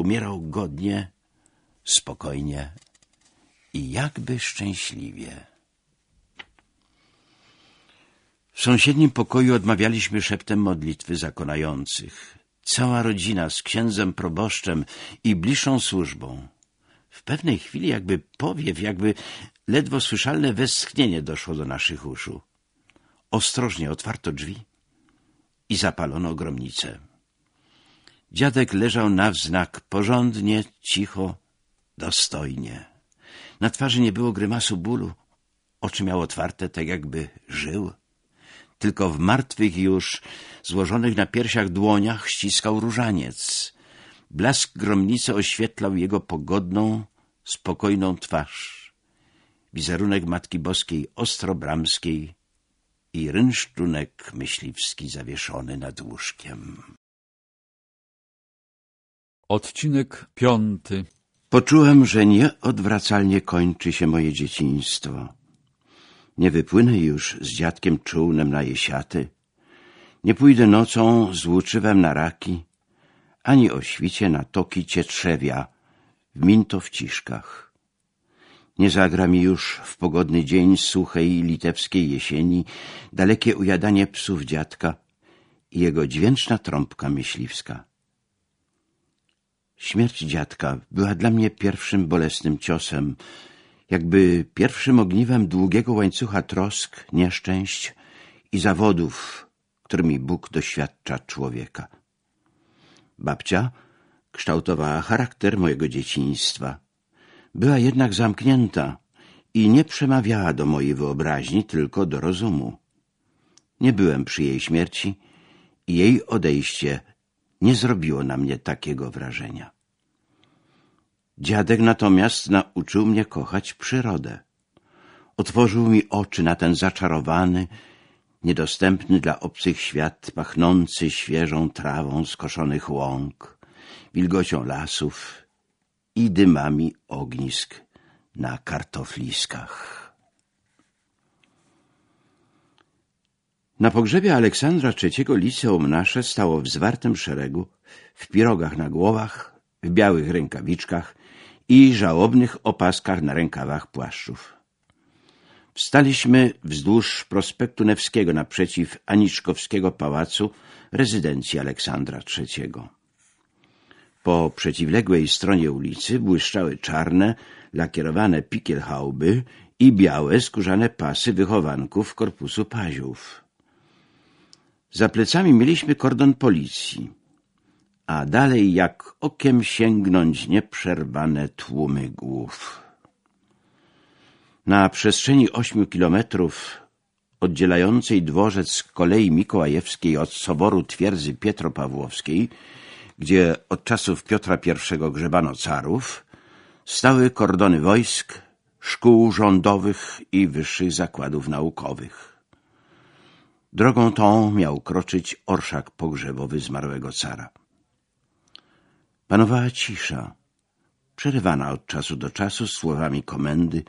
umierał godnie, spokojnie i jakby szczęśliwie. W sąsiednim pokoju odmawialiśmy szeptem modlitwy zakonających. Cała rodzina z księdzem proboszczem i bliższą służbą. W pewnej chwili jakby powiew, jakby ledwo słyszalne westchnienie doszło do naszych uszu. Ostrożnie otwarto drzwi i zapalono gromnicę. Dziadek leżał na wznak, porządnie, cicho, dostojnie. Na twarzy nie było grymasu bólu, oczy miał otwarte, tak jakby żył. Tylko w martwych już, złożonych na piersiach dłoniach ściskał różaniec. Blask gromnicy oświetlał jego pogodną, spokojną twarz. Wizerunek Matki Boskiej Ostrobramskiej i rynsztunek myśliwski zawieszony nad łóżkiem. Odcinek piąty Poczułem, że nieodwracalnie kończy się moje dzieciństwo. Nie wypłynę już z dziadkiem czółnem na jesiaty, nie pójdę nocą z łuczywem na raki, ani o świcie na toki cietrzewia w mintowciszkach. Nie zagra mi już w pogodny dzień suchej litewskiej jesieni dalekie ujadanie psów dziadka i jego dźwięczna trąbka myśliwska. Śmierć dziadka była dla mnie pierwszym bolesnym ciosem, jakby pierwszym ogniwem długiego łańcucha trosk, nieszczęść i zawodów, którymi Bóg doświadcza człowieka. Babcia kształtowała charakter mojego dzieciństwa. Była jednak zamknięta i nie przemawiała do mojej wyobraźni, tylko do rozumu. Nie byłem przy jej śmierci i jej odejście nie zrobiło na mnie takiego wrażenia. Dziadek natomiast nauczył mnie kochać przyrodę. Otworzył mi oczy na ten zaczarowany, niedostępny dla obcych świat, pachnący świeżą trawą skoszonych łąk, wilgocią lasów i dymami ognisk na kartofliskach. Na pogrzebie Aleksandra III liceum nasze stało w zwartym szeregu, w pirogach na głowach, w białych rękawiczkach i żałobnych opaskach na rękawach płaszczów. Wstaliśmy wzdłuż prospektu Newskiego naprzeciw Aniczkowskiego Pałacu, rezydencji Aleksandra III. Po przeciwległej stronie ulicy błyszczały czarne, lakierowane pikielhauby i białe, skórzane pasy wychowanków Korpusu Paziów. Za plecami mieliśmy kordon policji, a dalej jak okiem sięgnąć nieprzerwane tłumy głów. Na przestrzeni ośmiu kilometrów oddzielającej dworzec kolei mikołajewskiej od soboru twierdzy Pietropawłowskiej, gdzie od czasów Piotra I grzebano carów, stały kordony wojsk, szkół rządowych i wyższych zakładów naukowych. Drogą tą miał kroczyć orszak pogrzebowy zmarłego cara. Panowała cisza, przerywana od czasu do czasu słowami komendy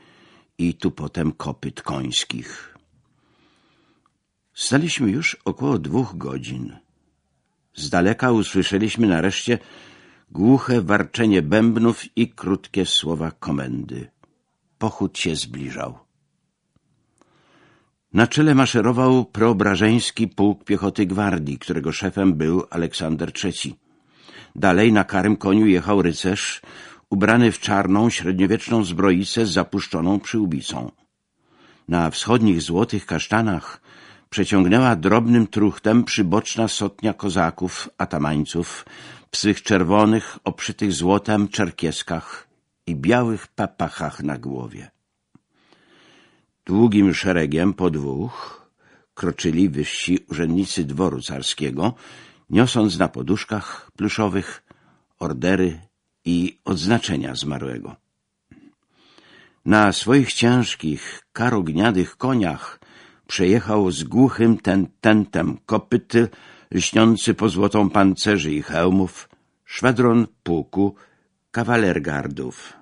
i tu potem kopyt końskich. Staliśmy już około dwóch godzin. Z daleka usłyszeliśmy nareszcie głuche warczenie bębnów i krótkie słowa komendy. Pochód się zbliżał. Na czele maszerował preobrażeński pułk piechoty gwardii, którego szefem był Aleksander III. Dalej na karym koniu jechał rycerz, ubrany w czarną, średniowieczną zbroicę z zapuszczoną przyłbicą. Na wschodnich złotych kasztanach przeciągnęła drobnym truchtem przyboczna sotnia kozaków, atamańców, w swych czerwonych, obszytych złotem czerkieskach i białych papachach na głowie. Długim szeregiem po dwóch kroczyli wyżsi urzędnicy dworu carskiego, niosąc na poduszkach pluszowych ordery i odznaczenia zmarłego. Na swoich ciężkich, karogniadych koniach przejechał z głuchym ten tentem kopyty, lśniący po złotą pancerzy i hełmów, szwadron pułku kawalergardów.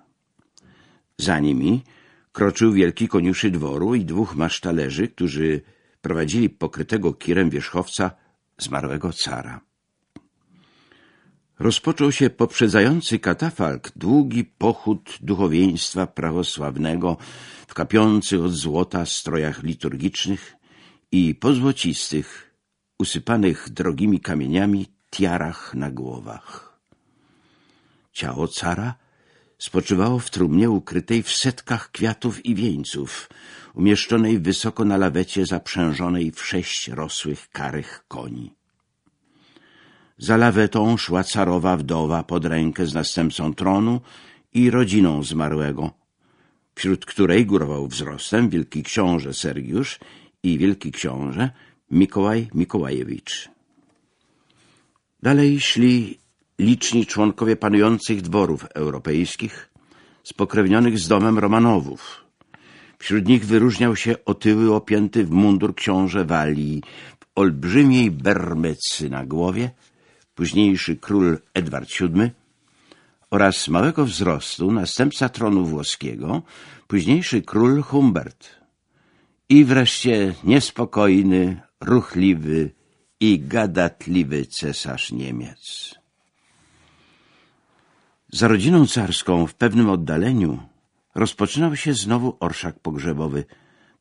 Za nimi kroczył wielki koniuszy dworu i dwóch masztalerzy, którzy prowadzili pokrytego kirem wierzchowca zmarłego cara. rozpoczął się poprzedzający katafalk długi pochód duchowieństwa prawosławnego w kapiących od złota strojach liturgicznych i pozłocistych, usypanych drogimi kamieniami tiarach na głowach. Ciało cara spoczywało w trumnie ukrytej w setkach kwiatów i wieńców, umieszczonej wysoko na lawecie zaprzężonej w sześć rosłych karych koni. Za lawetą szła carowa wdowa pod rękę z następcą tronu i rodziną zmarłego, wśród której górował wzrostem wielki książę Sergiusz i wielki książę Mikołaj Mikołajewicz. Dalej szli liczni członkowie panujących dworów europejskich, spokrewnionych z domem Romanowów. Wśród nich wyróżniał się otyły opięty w mundur książę Walii, w olbrzymiej bermecy na głowie, późniejszy król Edward VII oraz małego wzrostu następca tronu włoskiego, późniejszy król Humbert i wreszcie niespokojny, ruchliwy i gadatliwy cesarz Niemiec. Za rodziną carską w pewnym oddaleniu rozpoczynał się znowu orszak pogrzebowy,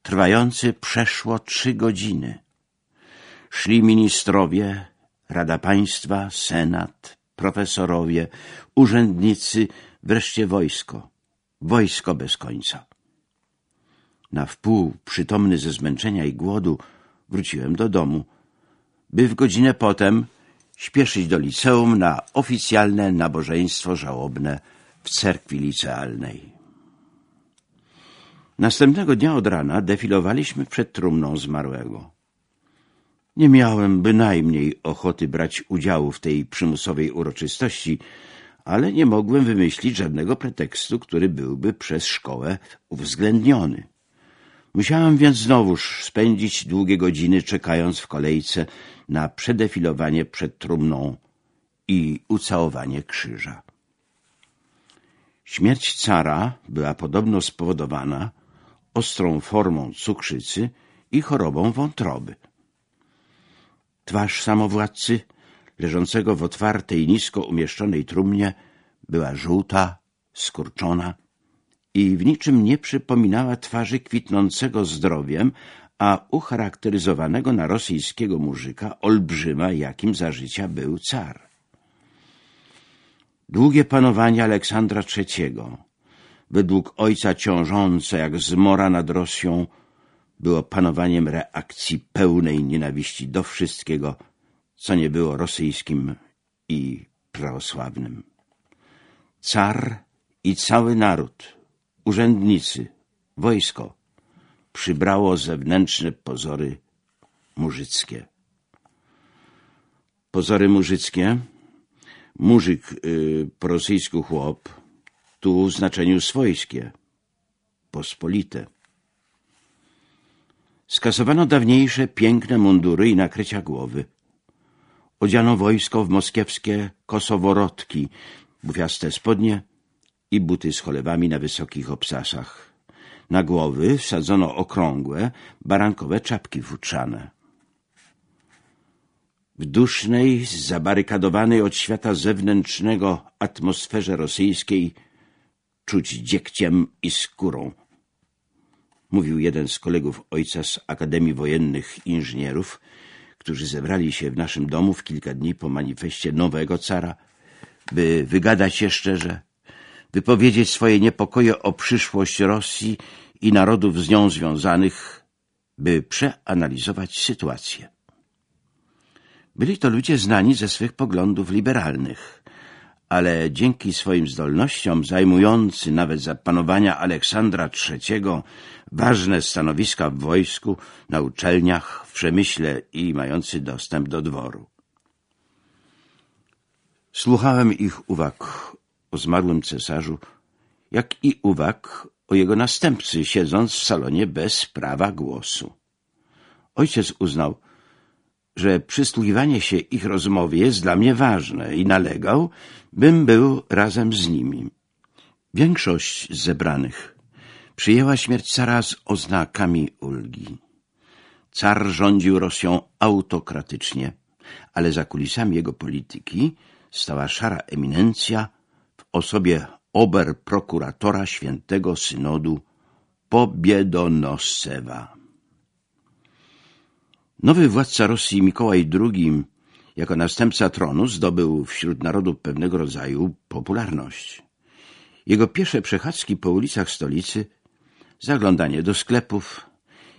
trwający przeszło trzy godziny. Szli ministrowie, Rada Państwa, Senat, profesorowie, urzędnicy, wreszcie wojsko. Wojsko bez końca. Na wpół, przytomny ze zmęczenia i głodu, wróciłem do domu, by w godzinę potem śpieszyć do liceum na oficjalne nabożeństwo żałobne w cerkwi licealnej. Następnego dnia od rana defilowaliśmy przed trumną zmarłego. Nie miałem bynajmniej ochoty brać udziału w tej przymusowej uroczystości, ale nie mogłem wymyślić żadnego pretekstu, który byłby przez szkołę uwzględniony. Musiałem więc znowuż spędzić długie godziny czekając w kolejce na przedefilowanie przed trumną i ucałowanie krzyża. Śmierć cara była podobno spowodowana ostrą formą cukrzycy i chorobą wątroby. Twarz samowładcy, leżącego w otwartej, nisko umieszczonej trumnie, była żółta, skurczona i w niczym nie przypominała twarzy kwitnącego zdrowiem, a ucharakteryzowanego na rosyjskiego muzyka olbrzyma, jakim za życia był car. Długie panowanie Aleksandra III, według ojca ciążące jak zmora nad Rosją, było panowaniem reakcji pełnej nienawiści do wszystkiego, co nie było rosyjskim i prawosławnym. Car i cały naród, urzędnicy, wojsko przybrało zewnętrzne pozory murzyckie. Pozory murzyckie, murzyk y, po rosyjsku chłop, tu w znaczeniu swojskie, pospolite. Skasowano dawniejsze piękne mundury i nakrycia głowy. Odziano wojsko w moskiewskie kosoworodki, bufiaste spodnie i buty z cholewami na wysokich obsasach. Na głowy wsadzono okrągłe, barankowe czapki futrzane. W dusznej, zabarykadowanej od świata zewnętrznego atmosferze rosyjskiej czuć dziekciem i skórą mówił jeden z kolegów ojca z Akademii Wojennych Inżynierów, którzy zebrali się w naszym domu w kilka dni po manifestie nowego cara, by wygadać się szczerze, wypowiedzieć swoje niepokoje o przyszłość Rosji i narodów z nią związanych, by przeanalizować sytuację. Byli to ludzie znani ze swych poglądów liberalnych – ale dzięki swoim zdolnościom zajmujący nawet za panowania Aleksandra III ważne stanowiska w wojsku, na uczelniach, w przemyśle i mający dostęp do dworu. Słuchałem ich uwag o zmarłym cesarzu, jak i uwag o jego następcy, siedząc w salonie bez prawa głosu. Ojciec uznał, że przysłuchiwanie się ich rozmowie jest dla mnie ważne i nalegał, bym był razem z nimi. Większość zebranych przyjęła śmierć cara z oznakami ulgi. Car rządził Rosją autokratycznie, ale za kulisami jego polityki stała szara eminencja osobie oberprokuratora świętego synodu Pobiedonoscewa. Nowy władca Rosji Mikołaj II jako następca tronu zdobył wśród narodu pewnego rodzaju popularność. Jego pierwsze przechadzki po ulicach stolicy, zaglądanie do sklepów,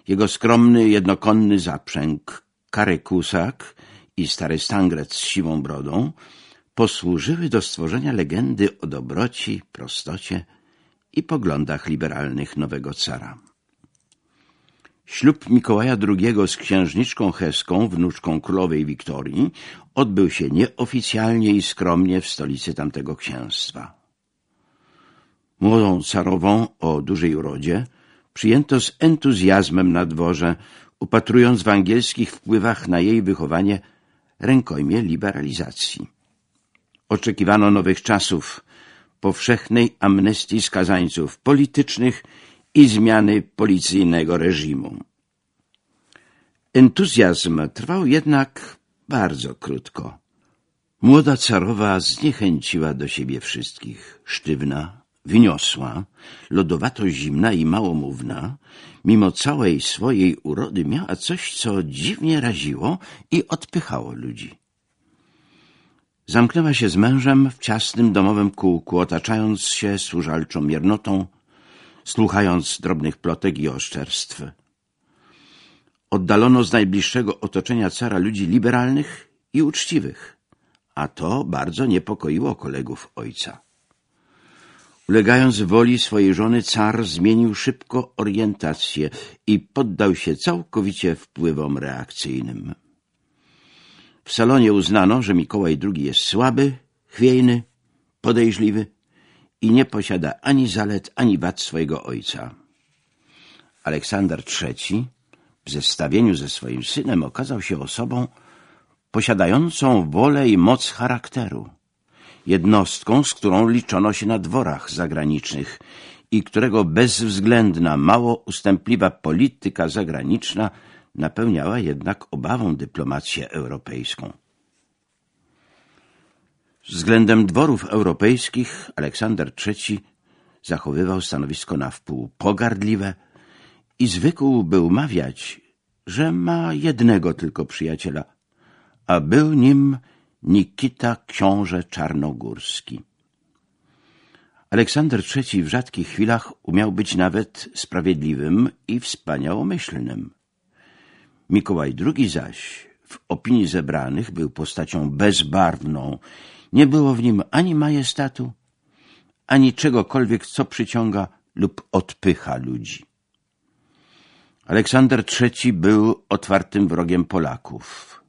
jego skromny, jednokonny zaprzęg, karykusak i stary stangret z siwą brodą posłużyły do stworzenia legendy o dobroci, prostocie i poglądach liberalnych nowego cara. Ślub Mikołaja II z księżniczką Heską, wnuczką królowej Wiktorii, odbył się nieoficjalnie i skromnie w stolicy tamtego księstwa. Młodą carową o dużej urodzie przyjęto z entuzjazmem na dworze, upatrując w angielskich wpływach na jej wychowanie rękojmie liberalizacji. Oczekiwano nowych czasów, powszechnej amnestii skazańców politycznych i zmiany policyjnego reżimu. Entuzjazm trwał jednak bardzo krótko. Młoda carowa zniechęciła do siebie wszystkich. Sztywna, wyniosła, lodowato zimna i małomówna, mimo całej swojej urody miała coś, co dziwnie raziło i odpychało ludzi. Zamknęła się z mężem w ciasnym domowym kółku, otaczając się służalczą miernotą, słuchając drobnych plotek i oszczerstw. Oddalono z najbliższego otoczenia cara ludzi liberalnych i uczciwych, a to bardzo niepokoiło kolegów ojca. Ulegając woli swojej żony, car zmienił szybko orientację i poddał się całkowicie wpływom reakcyjnym. W salonie uznano, że Mikołaj II jest słaby, chwiejny, podejrzliwy i nie posiada ani zalet, ani wad swojego ojca. Aleksander III w zestawieniu ze swoim synem okazał się osobą posiadającą wolę i moc charakteru, jednostką, z którą liczono się na dworach zagranicznych i którego bezwzględna, mało ustępliwa polityka zagraniczna napełniała jednak obawą dyplomację europejską. Względem dworów europejskich Aleksander III zachowywał stanowisko na wpół pogardliwe i zwykł był mawiać, że ma jednego tylko przyjaciela, a był nim Nikita książę czarnogórski. Aleksander III w rzadkich chwilach umiał być nawet sprawiedliwym i wspaniałomyślnym. Mikołaj II zaś w opinii zebranych był postacią bezbarwną. Nie było w nim ani majestatu, ani czegokolwiek, co przyciąga lub odpycha ludzi. Aleksander III był otwartym wrogiem Polaków.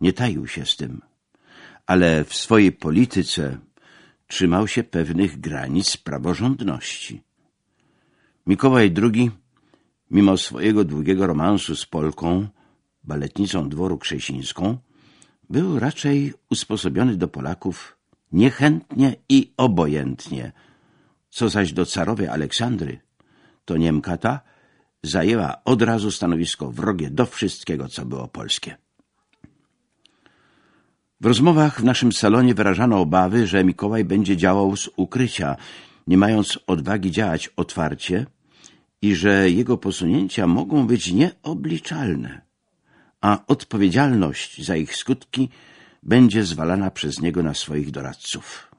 Nie taił się z tym, ale w swojej polityce trzymał się pewnych granic praworządności. Mikołaj II, mimo swojego długiego romansu z Polką, baletnicą dworu krzesińską, był raczej usposobiony do Polaków niechętnie i obojętnie, co zaś do carowej Aleksandry, to Niemka ta zajęła od razu stanowisko wrogie do wszystkiego, co było polskie. W rozmowach w naszym salonie wyrażano obawy, że Mikołaj będzie działał z ukrycia, nie mając odwagi działać otwarcie i że jego posunięcia mogą być nieobliczalne a odpowiedzialność za ich skutki będzie zwalana przez niego na swoich doradców.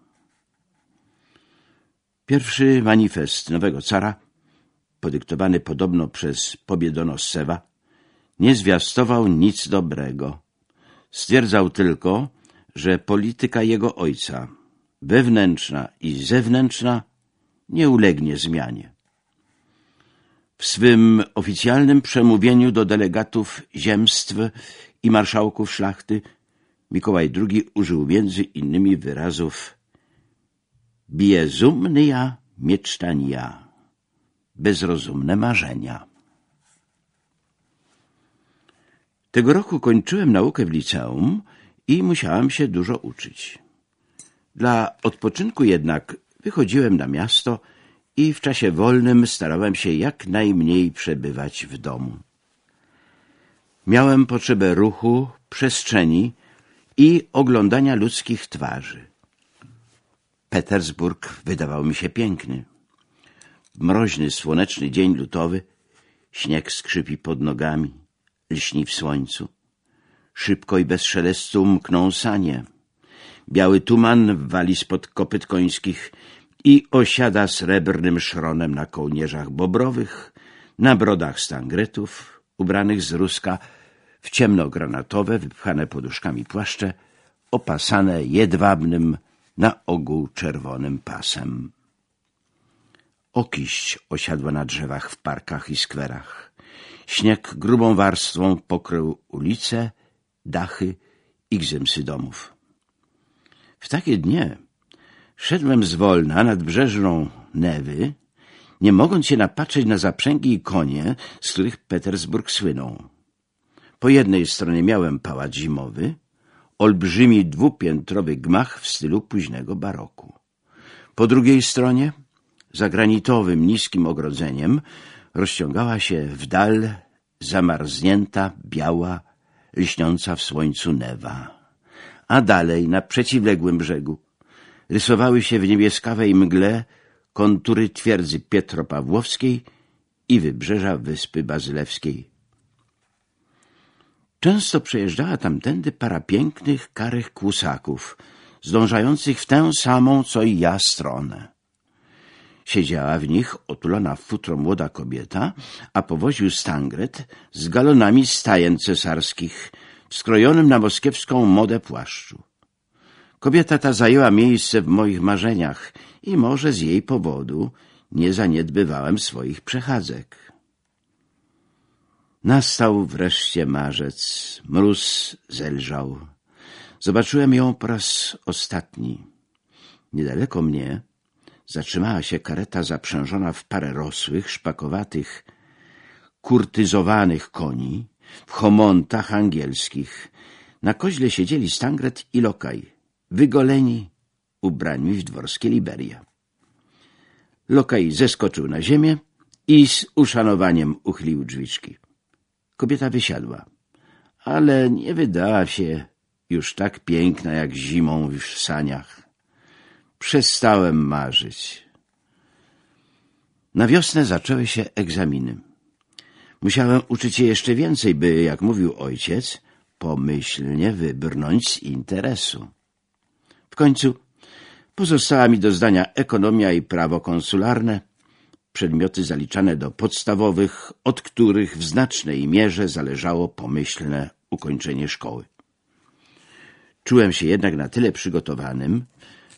Pierwszy manifest nowego cara, podyktowany podobno przez Pobiedonoscewa, nie zwiastował nic dobrego. Stwierdzał tylko, że polityka jego ojca, wewnętrzna i zewnętrzna, nie ulegnie zmianie. W swym oficjalnym przemówieniu do delegatów ziemstw i marszałków szlachty Mikołaj II użył między innymi wyrazów Biezumnia miecztania, bezrozumne marzenia. Tego roku kończyłem naukę w liceum i musiałem się dużo uczyć. Dla odpoczynku jednak wychodziłem na miasto i w czasie wolnym starałem się jak najmniej przebywać w domu. Miałem potrzebę ruchu, przestrzeni i oglądania ludzkich twarzy. Petersburg wydawał mi się piękny. Mroźny, słoneczny dzień lutowy, śnieg skrzypi pod nogami, lśni w słońcu. Szybko i bez szelestu mkną sanie. Biały tuman wali spod kopyt końskich i osiada srebrnym szronem na kołnierzach bobrowych, na brodach stangretów, ubranych z ruska w ciemnogranatowe, wypchane poduszkami płaszcze, opasane jedwabnym, na ogół czerwonym pasem. Okiść osiadła na drzewach w parkach i skwerach. Śnieg grubą warstwą pokrył ulice, dachy i gzymsy domów. W takie dnie szedłem zwolna nad brzeżną Newy, nie mogąc się napatrzeć na zaprzęgi i konie, z których Petersburg słynął. Po jednej stronie miałem pałac zimowy, olbrzymi dwupiętrowy gmach w stylu późnego baroku. Po drugiej stronie, za granitowym, niskim ogrodzeniem, rozciągała się w dal zamarznięta, biała, lśniąca w słońcu newa. A dalej, na przeciwległym brzegu, rysowały się w niebieskawej mgle kontury twierdzy Pietropawłowskiej i wybrzeża Wyspy Bazylewskiej. Często przejeżdżała tamtędy para pięknych, karych kłusaków, zdążających w tę samą, co i ja stronę. Siedziała w nich otulona w futro młoda kobieta, a powoził stangret z galonami stajen cesarskich, w skrojonym na moskiewską modę płaszczu. Kobieta ta zajęła miejsce w moich marzeniach i może z jej powodu nie zaniedbywałem swoich przechadzek. Nastał wreszcie marzec, mróz zelżał. Zobaczyłem ją po raz ostatni. Niedaleko mnie zatrzymała się kareta zaprzężona w parę rosłych, szpakowatych, kurtyzowanych koni, w homontach angielskich. Na koźle siedzieli Stangret i Lokaj, wygoleni, ubrani w dworskie liberia. Lokaj zeskoczył na ziemię i z uszanowaniem uchylił drzwiczki. Kobieta wysiadła, ale nie wydała się już tak piękna jak zimą w saniach. Przestałem marzyć. Na wiosnę zaczęły się egzaminy. Musiałem uczyć się jeszcze więcej, by, jak mówił ojciec, pomyślnie wybrnąć z interesu. Końcu pozostała mi do zdania ekonomia i prawo konsularne, przedmioty zaliczane do podstawowych, od których w znacznej mierze zależało pomyślne ukończenie szkoły. Czułem się jednak na tyle przygotowanym,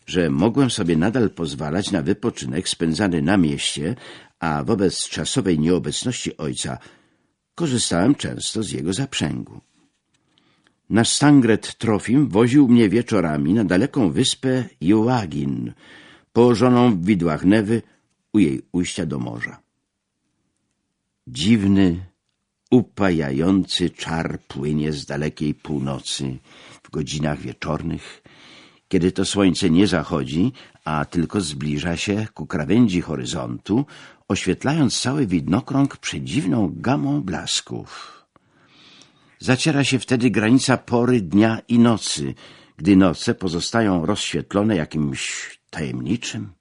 że mogłem sobie nadal pozwalać na wypoczynek spędzany na mieście, a wobec czasowej nieobecności ojca korzystałem często z jego zaprzęgu. Nasz Stangret Trofim woził mnie wieczorami na daleką wyspę Joagin, położoną w widłach Newy u jej ujścia do morza. Dziwny, upajający czar płynie z dalekiej północy w godzinach wieczornych, kiedy to słońce nie zachodzi, a tylko zbliża się ku krawędzi horyzontu, oświetlając cały widnokrąg przedziwną gamą blasków. Zaciera się wtedy granica pory dnia i nocy, gdy noce pozostają rozświetlone jakimś tajemniczym,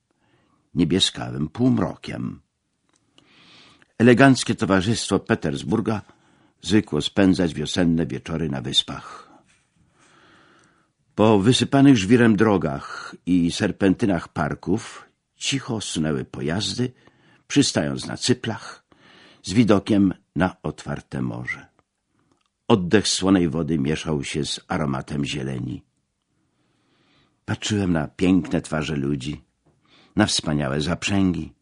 niebieskawym półmrokiem. Eleganckie towarzystwo Petersburga zwykło spędzać wiosenne wieczory na wyspach. Po wysypanych żwirem drogach i serpentynach parków cicho sunęły pojazdy, przystając na cyplach, z widokiem na otwarte morze. Oddech słonej wody mieszał się z aromatem zieleni. Patrzyłem na piękne twarze ludzi, na wspaniałe zaprzęgi,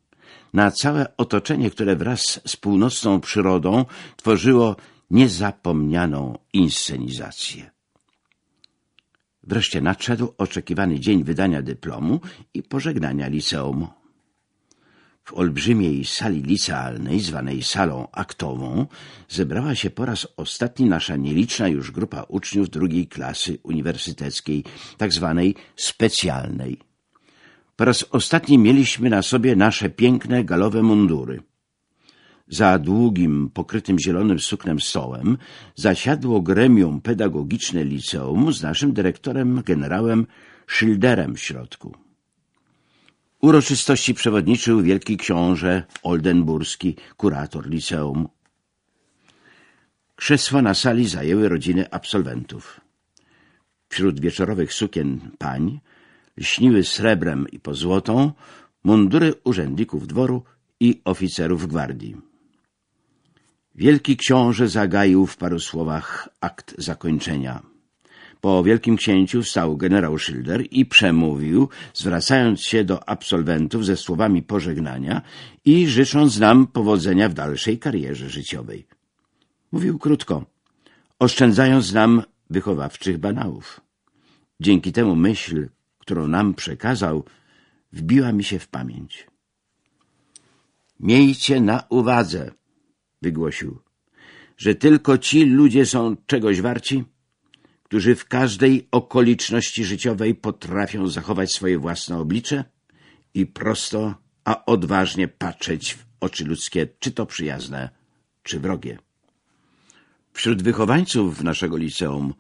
na całe otoczenie, które wraz z północną przyrodą tworzyło niezapomnianą inscenizację. Wreszcie nadszedł oczekiwany dzień wydania dyplomu i pożegnania liceum. W olbrzymiej sali licealnej, zwanej salą aktową, zebrała się po raz ostatni nasza nieliczna już grupa uczniów drugiej klasy uniwersyteckiej, tak zwanej specjalnej. Po raz ostatni mieliśmy na sobie nasze piękne galowe mundury. Za długim, pokrytym zielonym suknem stołem zasiadło gremium pedagogiczne liceum z naszym dyrektorem generałem Schilderem w środku. Uroczystości przewodniczył wielki książę oldenburski, kurator liceum. Krzesła na sali zajęły rodziny absolwentów. Wśród wieczorowych sukien pań lśniły srebrem i pozłotą mundury urzędników dworu i oficerów gwardii. Wielki książę zagaił w paru słowach akt zakończenia. Po wielkim księciu wstał generał Schilder i przemówił, zwracając się do absolwentów ze słowami pożegnania i życząc nam powodzenia w dalszej karierze życiowej. Mówił krótko, oszczędzając nam wychowawczych banałów. Dzięki temu myśl, którą nam przekazał, wbiła mi się w pamięć. Miejcie na uwadze, wygłosił, że tylko ci ludzie są czegoś warci, którzy w każdej okoliczności życiowej potrafią zachować swoje własne oblicze i prosto, a odważnie patrzeć w oczy ludzkie, czy to przyjazne, czy wrogie. Wśród wychowańców naszego liceum,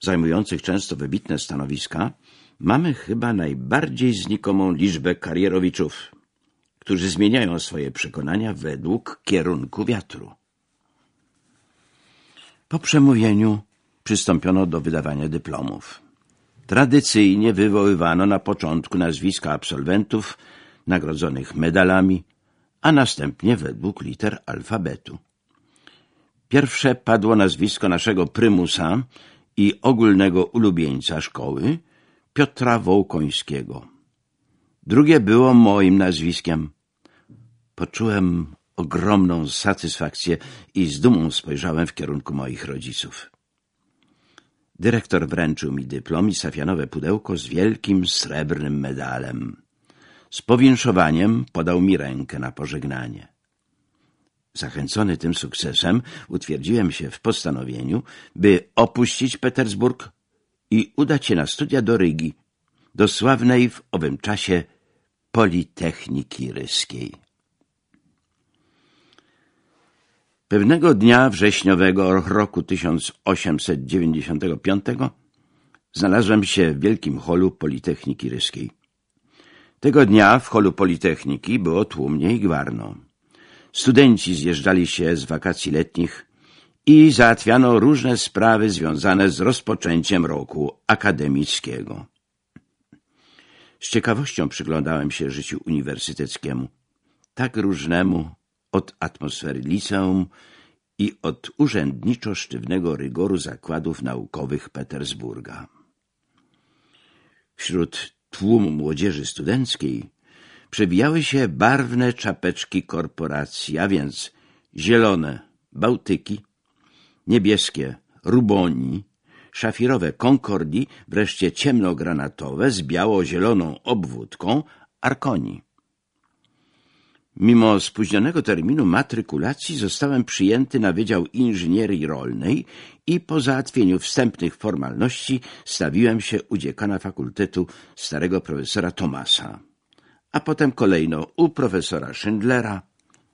zajmujących często wybitne stanowiska, mamy chyba najbardziej znikomą liczbę karierowiczów, którzy zmieniają swoje przekonania według kierunku wiatru. Po przemówieniu przystąpiono do wydawania dyplomów. Tradycyjnie wywoływano na początku nazwiska absolwentów nagrodzonych medalami, a następnie według liter alfabetu. Pierwsze padło nazwisko naszego prymusa i ogólnego ulubieńca szkoły, Piotra Wołkońskiego. Drugie było moim nazwiskiem. Poczułem ogromną satysfakcję i z dumą spojrzałem w kierunku moich rodziców. Dyrektor wręczył mi dyplom i safianowe pudełko z wielkim srebrnym medalem. Z powinszowaniem podał mi rękę na pożegnanie. Zachęcony tym sukcesem, utwierdziłem się w postanowieniu, by opuścić Petersburg i udać się na studia do Rygi, do sławnej w owym czasie Politechniki Ryskiej. Pewnego dnia wrześniowego roku 1895 znalazłem się w wielkim holu Politechniki Ryskiej. Tego dnia w holu Politechniki było tłumnie i gwarno. Studenci zjeżdżali się z wakacji letnich i załatwiano różne sprawy związane z rozpoczęciem roku akademickiego. Z ciekawością przyglądałem się życiu uniwersyteckiemu, tak różnemu od atmosfery liceum i od urzędniczo-sztywnego rygoru zakładów naukowych Petersburga. Wśród tłumu młodzieży studenckiej przewijały się barwne czapeczki korporacji, a więc zielone Bałtyki, niebieskie Ruboni, szafirowe Concordii, wreszcie ciemnogranatowe z biało-zieloną obwódką Arkoni. Mimo spóźnionego terminu matrykulacji zostałem przyjęty na Wydział Inżynierii Rolnej i po załatwieniu wstępnych formalności stawiłem się u dziekana fakultetu starego profesora Tomasa, a potem kolejno u profesora Schindlera,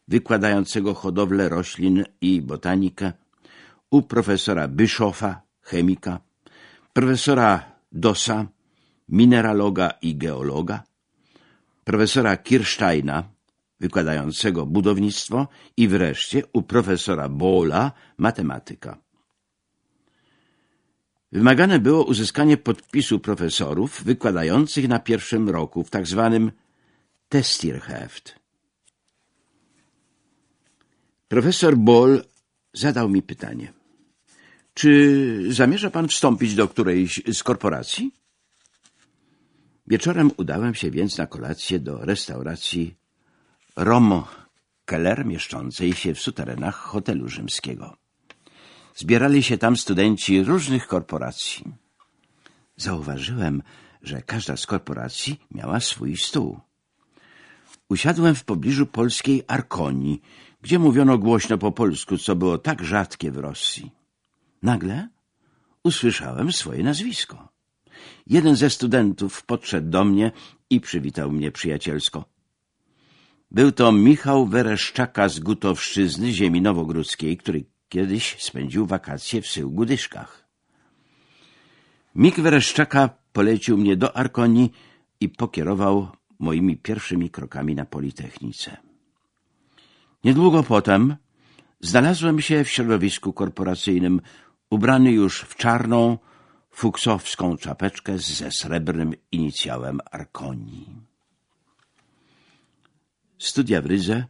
wykładającego hodowlę roślin i botanikę, u profesora Bischofa, chemika, profesora Dosa, mineraloga i geologa, profesora Kirsteina, wykładającego budownictwo i wreszcie u profesora Bola, matematyka. Wymagane było uzyskanie podpisu profesorów wykładających na pierwszym roku w tak zwanym Testierheft. Profesor Boll zadał mi pytanie. Czy zamierza pan wstąpić do którejś z korporacji? Wieczorem udałem się więc na kolację do restauracji Romo Keller mieszczącej się w suterenach hotelu rzymskiego. Zbierali się tam studenci różnych korporacji. Zauważyłem, że każda z korporacji miała swój stół. Usiadłem w pobliżu polskiej Arkonii, gdzie mówiono głośno po polsku, co było tak rzadkie w Rosji. Nagle usłyszałem swoje nazwisko. Jeden ze studentów podszedł do mnie i przywitał mnie przyjacielsko. Był to Michał Wereszczaka z Gutowszczyzny, ziemi nowogródzkiej, który kiedyś spędził wakacje w Syłgudyszkach. Mik Wereszczaka polecił mnie do Arkonii i pokierował moimi pierwszymi krokami na Politechnice. Niedługo potem znalazłem się w środowisku korporacyjnym, ubrany już w czarną, fuksowską czapeczkę ze srebrnym inicjałem Arkonii. Studia w Rydze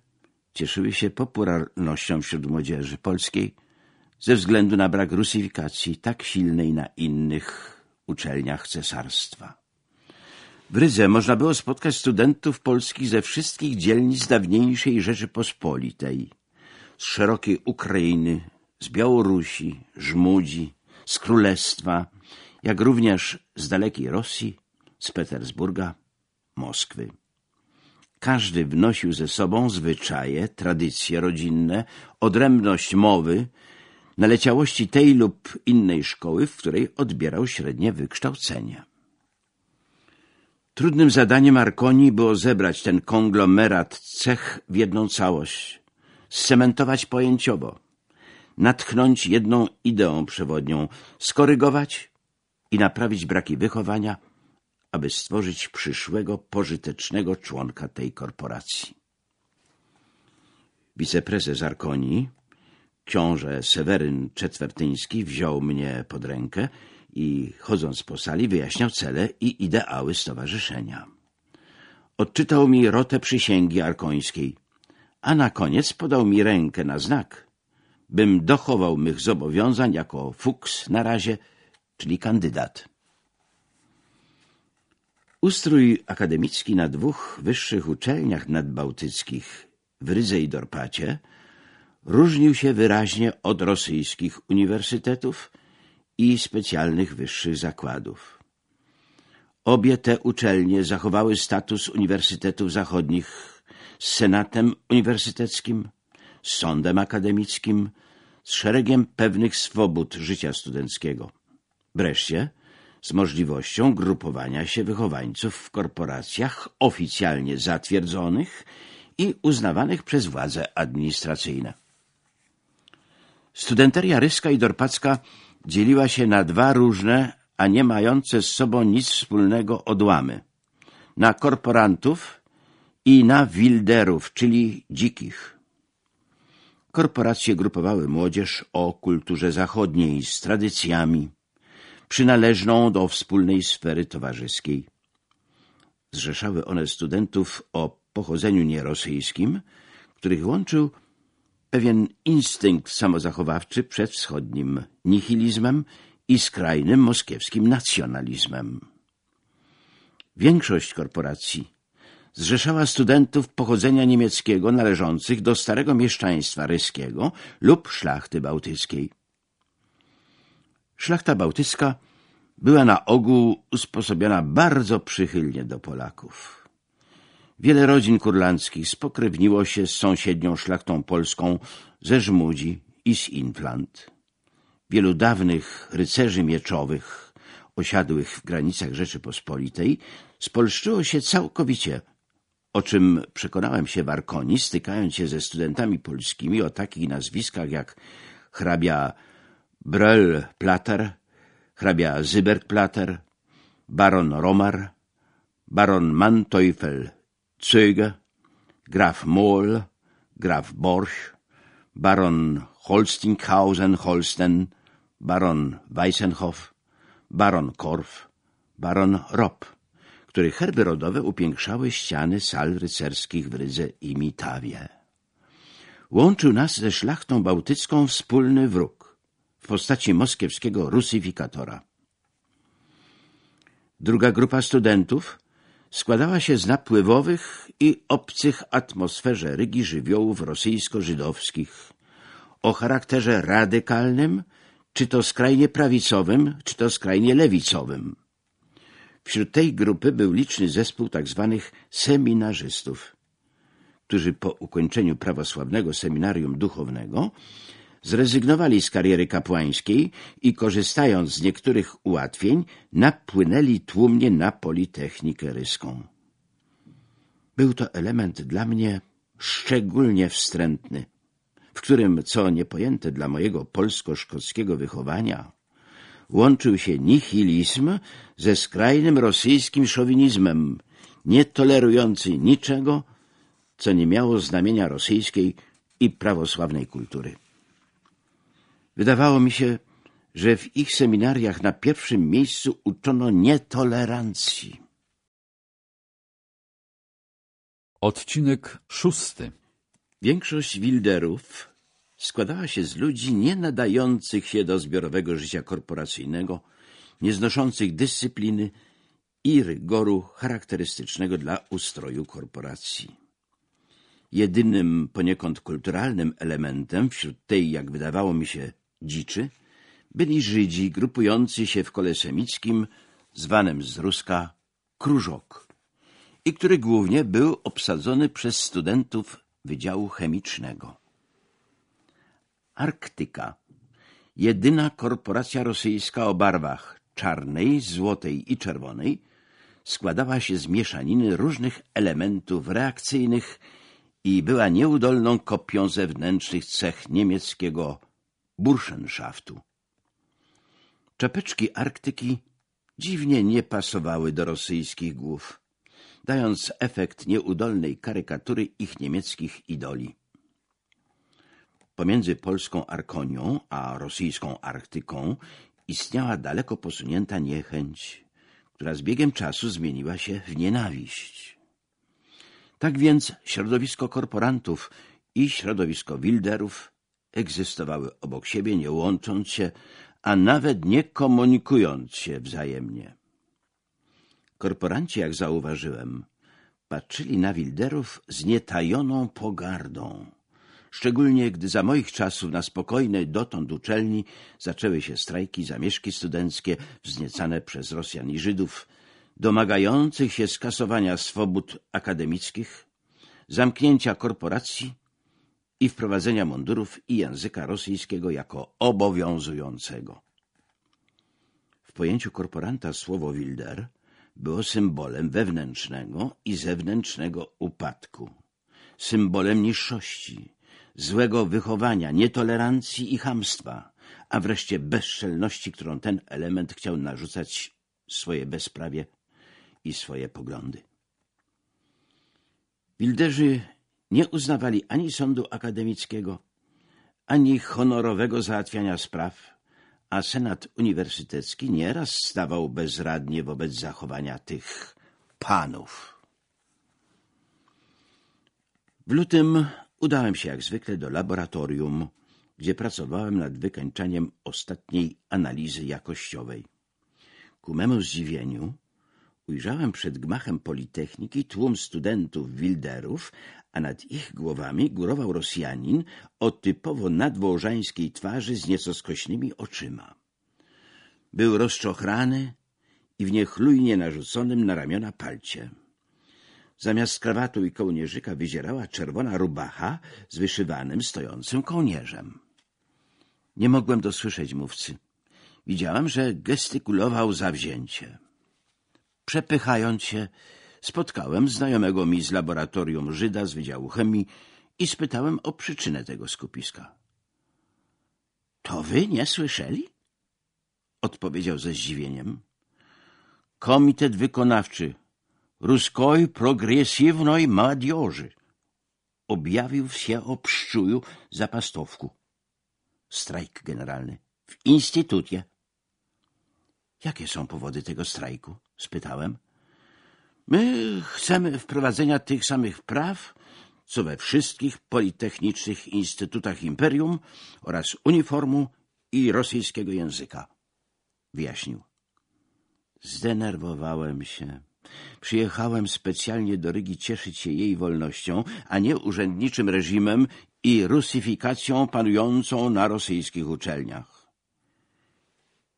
cieszyły się popularnością wśród młodzieży polskiej ze względu na brak rusyfikacji tak silnej na innych uczelniach cesarstwa. W Rydze można było spotkać studentów polskich ze wszystkich dzielnic dawniejszej Rzeczypospolitej, z szerokiej Ukrainy, z Białorusi, Żmudzi, z Królestwa, jak również z dalekiej Rosji, z Petersburga, Moskwy. Każdy wnosił ze sobą zwyczaje, tradycje rodzinne, odrębność mowy, naleciałości tej lub innej szkoły, w której odbierał średnie wykształcenie. Trudnym zadaniem Arkonii było zebrać ten konglomerat cech w jedną całość, scementować pojęciowo, natchnąć jedną ideą przewodnią, skorygować i naprawić braki wychowania, aby stworzyć przyszłego, pożytecznego członka tej korporacji. Wiceprezes Arkonii, książę Seweryn Czetwertyński, wziął mnie pod rękę i chodząc po sali wyjaśniał cele i ideały stowarzyszenia. Odczytał mi rotę przysięgi arkońskiej, a na koniec podał mi rękę na znak, bym dochował mych zobowiązań jako fuks na razie, czyli kandydat. Ustrój akademicki na dwóch wyższych uczelniach nadbałtyckich w Rydze i Dorpacie różnił się wyraźnie od rosyjskich uniwersytetów i specjalnych wyższych zakładów. Obie te uczelnie zachowały status uniwersytetów zachodnich z senatem uniwersyteckim, z sądem akademickim, z szeregiem pewnych swobód życia studenckiego. Wreszcie z możliwością grupowania się wychowańców w korporacjach oficjalnie zatwierdzonych i uznawanych przez władze administracyjne. Studenteria ryska i dorpacka dzieliła się na dwa różne, a nie mające z sobą nic wspólnego odłamy. Na korporantów i na wilderów, czyli dzikich. Korporacje grupowały młodzież o kulturze zachodniej z tradycjami, przynależną do wspólnej sfery towarzyskiej. Zrzeszały one studentów o pochodzeniu nierosyjskim, których łączył pewien instynkt samozachowawczy przed wschodnim nihilizmem i skrajnym moskiewskim nacjonalizmem. Większość korporacji zrzeszała studentów pochodzenia niemieckiego należących do starego mieszczaństwa ryskiego lub szlachty bałtyckiej. Szlachta bałtycka była na ogół usposobiona bardzo przychylnie do Polaków. Wiele rodzin kurlandzkich spokrewniło się z sąsiednią szlachtą polską ze Żmudzi i z Inflant. Wielu dawnych rycerzy mieczowych osiadłych w granicach Rzeczypospolitej spolszczyło się całkowicie, o czym przekonałem się w Arkonii, stykając się ze studentami polskimi o takich nazwiskach jak hrabia Bröll-Plater, hrabia Zyberg-Plater, baron Romar, baron Manteuffel Zöge, Graf Mohl, Graf Borch, Baron Holstinghausen-Holsten, Baron Weissenhoff, Baron Korf, Baron Ropp, których herby rodowe upiększały ściany sal rycerskich w Rydze i Mitawie. Łączył nas ze szlachtą bałtycką wspólny wróg w postaci moskiewskiego rusyfikatora. Druga grupa studentów składała się z napływowych i obcych atmosferze Rygi żywiołów rosyjsko-żydowskich o charakterze radykalnym, czy to skrajnie prawicowym, czy to skrajnie lewicowym. Wśród tej grupy był liczny zespół tzw. Tak seminarzystów, którzy po ukończeniu prawosławnego seminarium duchownego zrezygnowali z kariery kapłańskiej i korzystając z niektórych ułatwień napłynęli tłumnie na Politechnikę Ryską. Był to element dla mnie szczególnie wstrętny, w którym, co niepojęte dla mojego polsko-szkockiego wychowania, łączył się nihilizm ze skrajnym rosyjskim szowinizmem, nietolerujący niczego, co nie miało znamienia rosyjskiej i prawosławnej kultury. Wydawało mi się, że w ich seminariach na pierwszym miejscu uczono nietolerancji. Odcinek szósty Większość wilderów składała się z ludzi nie nadających się do zbiorowego życia korporacyjnego, nieznoszących dyscypliny i rygoru charakterystycznego dla ustroju korporacji. Jedynym poniekąd kulturalnym elementem wśród tej, jak wydawało mi się, dziczy, byli Żydzi grupujący się w kole semickim, zwanym z Ruska Krużok, i który głównie był obsadzony przez studentów Wydziału Chemicznego. Arktyka, jedyna korporacja rosyjska o barwach czarnej, złotej i czerwonej, składała się z mieszaniny różnych elementów reakcyjnych i była nieudolną kopią zewnętrznych cech niemieckiego Burschenschaftu. Czepeczki Arktyki dziwnie nie pasowały do rosyjskich głów, dając efekt nieudolnej karykatury ich niemieckich idoli. Pomiędzy polską Arkonią a rosyjską Arktyką istniała daleko posunięta niechęć, która z biegiem czasu zmieniła się w nienawiść. Tak więc środowisko korporantów i środowisko wilderów egzystowały obok siebie, nie łącząc się, a nawet nie komunikując się wzajemnie. Korporanci, jak zauważyłem, patrzyli na wilderów z nietajoną pogardą, szczególnie gdy za moich czasów na spokojnej dotąd uczelni zaczęły się strajki, zamieszki studenckie wzniecane przez Rosjan i Żydów, domagających się skasowania swobód akademickich, zamknięcia korporacji i wprowadzenia mundurów i języka rosyjskiego jako obowiązującego. W pojęciu korporanta słowo wilder było symbolem wewnętrznego i zewnętrznego upadku, symbolem niższości, złego wychowania, nietolerancji i chamstwa, a wreszcie bezczelności, którą ten element chciał narzucać swoje bezprawie i swoje poglądy. Wilderzy nie uznawali ani sądu akademickiego, ani honorowego załatwiania spraw, a senat uniwersytecki nieraz stawał bezradnie wobec zachowania tych panów. W lutym udałem się jak zwykle do laboratorium, gdzie pracowałem nad wykańczaniem ostatniej analizy jakościowej. Ku memu zdziwieniu ujrzałem przed gmachem Politechniki tłum studentów wilderów, a nad ich głowami górował Rosjanin o typowo nadwołżańskiej twarzy z nieco skośnymi oczyma. Był rozczochrany i w niechlujnie narzuconym na ramiona palcie. Zamiast krawatu i kołnierzyka wyzierała czerwona rubacha z wyszywanym, stojącym kołnierzem. Nie mogłem dosłyszeć mówcy. Widziałem, że gestykulował zawzięcie. Przepychając się, spotkałem znajomego mi z laboratorium Żyda z Wydziału Chemii i spytałem o przyczynę tego skupiska. — To wy nie słyszeli? — odpowiedział ze zdziwieniem. — Komitet Wykonawczy Ruskoj Progresywnej Młodzieży objawił się o pszczuju zapastowku. Strajk generalny w instytucie. — Jakie są powody tego strajku? — spytałem. — My chcemy wprowadzenia tych samych praw, co we wszystkich politechnicznych instytutach imperium oraz uniformu i rosyjskiego języka, wyjaśnił. Zdenerwowałem się. Przyjechałem specjalnie do Rygi cieszyć się jej wolnością, a nie urzędniczym reżimem i rusyfikacją panującą na rosyjskich uczelniach.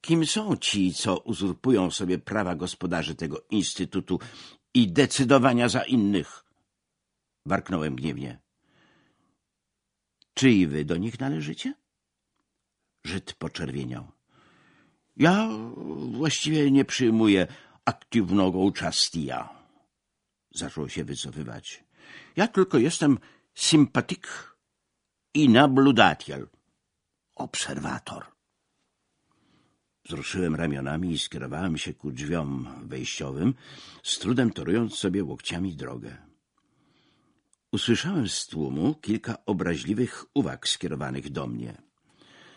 Kim są ci, co uzurpują sobie prawa gospodarzy tego instytutu i decydowania za innych. Warknąłem gniewnie. Czy i wy do nich należycie? Żyd poczerwieniał. Ja właściwie nie przyjmuję aktywnego uczastia. Zaczął się wycofywać. Ja tylko jestem sympatyk i nabludatel. Obserwator. Wzruszyłem ramionami i skierowałem się ku drzwiom wejściowym, z trudem torując sobie łokciami drogę. Usłyszałem z tłumu kilka obraźliwych uwag skierowanych do mnie.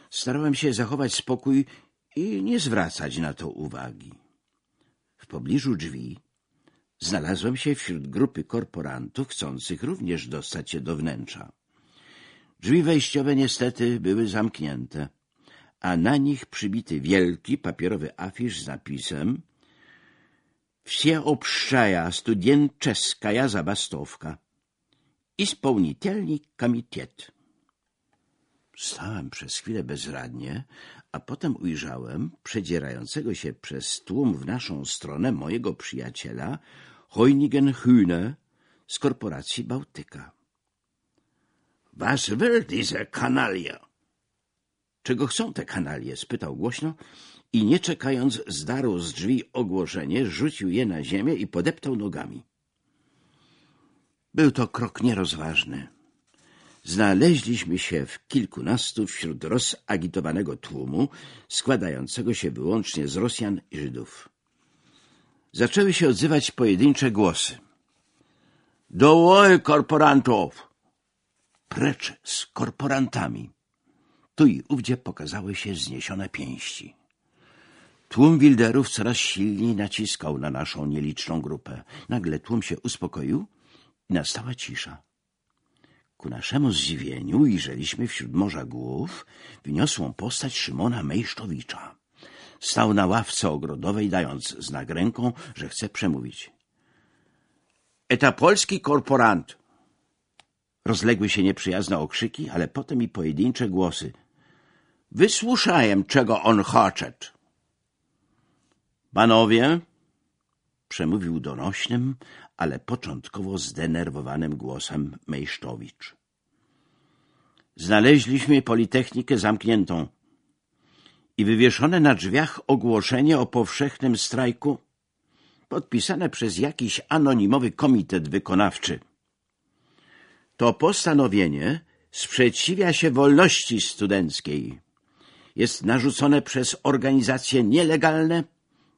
Starałem się zachować spokój i nie zwracać na to uwagi. W pobliżu drzwi znalazłem się wśród grupy korporantów chcących również dostać się do wnętrza. Drzwi wejściowe niestety były zamknięte, a na nich przybity wielki papierowy afisz z napisem Wsie obszczaja studientczeskaja zabastowka. Исполнительный комитет. Stałem przez chwilę bezradnie, a potem ujrzałem przedzierającego się przez tłum w naszą stronę mojego przyjaciela Heunigen Hühne z korporacji Bałtyka. Was will diese Kanalie? Czego chcą te kanalie? spytał głośno i nie czekając zdarł z drzwi ogłoszenie, rzucił je na ziemię i podeptał nogami. Był to krok nierozważny. Znaleźliśmy się w kilkunastu wśród rozagitowanego tłumu, składającego się wyłącznie z Rosjan i Żydów. Zaczęły się odzywać pojedyncze głosy. Dołoj korporantów! Precz z korporantami! Tu i ówdzie pokazały się zniesione pięści. Tłum wilderów coraz silniej naciskał na naszą nieliczną grupę. Nagle tłum się uspokoił i nastała cisza. Ku naszemu zdziwieniu ujrzeliśmy wśród morza głów wyniosłą postać Szymona Mejszczowicza. Stał na ławce ogrodowej, dając znak ręką, że chce przemówić. Eta polski korporant! Rozległy się nieprzyjazne okrzyki, ale potem i pojedyncze głosy. Wysłuchałem, czego on chce. Panowie, przemówił donośnym, ale początkowo zdenerwowanym głosem Mejsztowicz. Znaleźliśmy Politechnikę zamkniętą i wywieszone na drzwiach ogłoszenie o powszechnym strajku podpisane przez jakiś anonimowy komitet wykonawczy. To postanowienie sprzeciwia się wolności studenckiej. Jest narzucone przez organizacje nielegalne,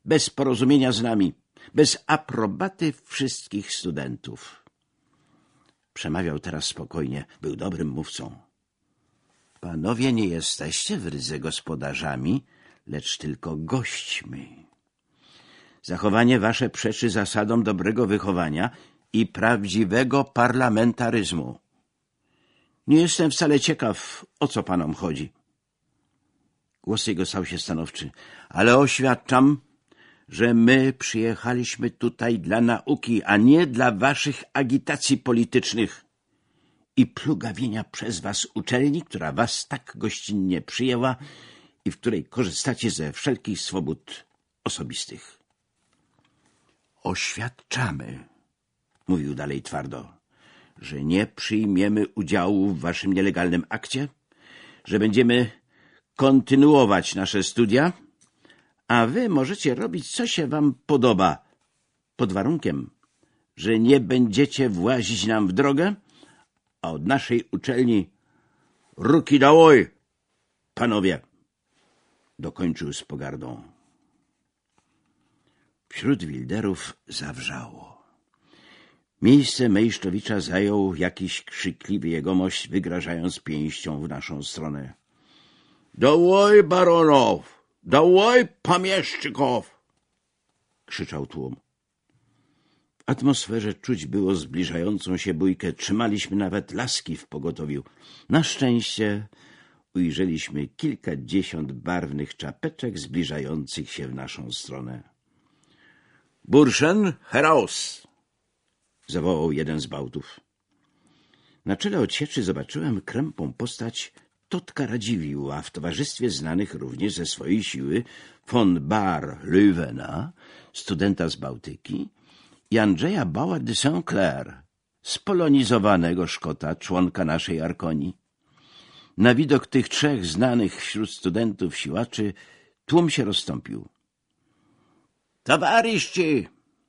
bez porozumienia z nami bez aprobaty wszystkich studentów. Przemawiał teraz spokojnie, był dobrym mówcą. Panowie nie jesteście w rydze gospodarzami, lecz tylko gośćmi. Zachowanie wasze przeczy zasadom dobrego wychowania i prawdziwego parlamentaryzmu. Nie jestem wcale ciekaw, o co panom chodzi. Głos jego stał się stanowczy, ale oświadczam, że my przyjechaliśmy tutaj dla nauki, a nie dla waszych agitacji politycznych i plugawienia przez was uczelni, która was tak gościnnie przyjęła i w której korzystacie ze wszelkich swobód osobistych. Oświadczamy, mówił dalej twardo, że nie przyjmiemy udziału w waszym nielegalnym akcie, że będziemy kontynuować nasze studia, a wy możecie robić, co się wam podoba, pod warunkiem, że nie będziecie włazić nam w drogę, a od naszej uczelni ruki dałoj, panowie, dokończył z pogardą. Wśród wilderów zawrzało. Miejsce Mejszczowicza zajął jakiś krzykliwy jegomość, wygrażając pięścią w naszą stronę. — Dołoj, baronow! Dałoj, pamieszczyków! krzyczał tłum. W atmosferze czuć było zbliżającą się bójkę. Trzymaliśmy nawet laski w pogotowiu. Na szczęście ujrzeliśmy kilkadziesiąt barwnych czapeczek zbliżających się w naszą stronę. Burschen, heraus! zawołał jeden z bałtów. Na czele odsieczy zobaczyłem krępą postać Totka Radziwiła w towarzystwie znanych również ze swojej siły von Bar Löwena, studenta z Bałtyki, i Andrzeja Bała de Saint-Clair, spolonizowanego Szkota, członka naszej Arkonii. Na widok tych trzech znanych wśród studentów siłaczy tłum się rozstąpił. — Towarzyszy!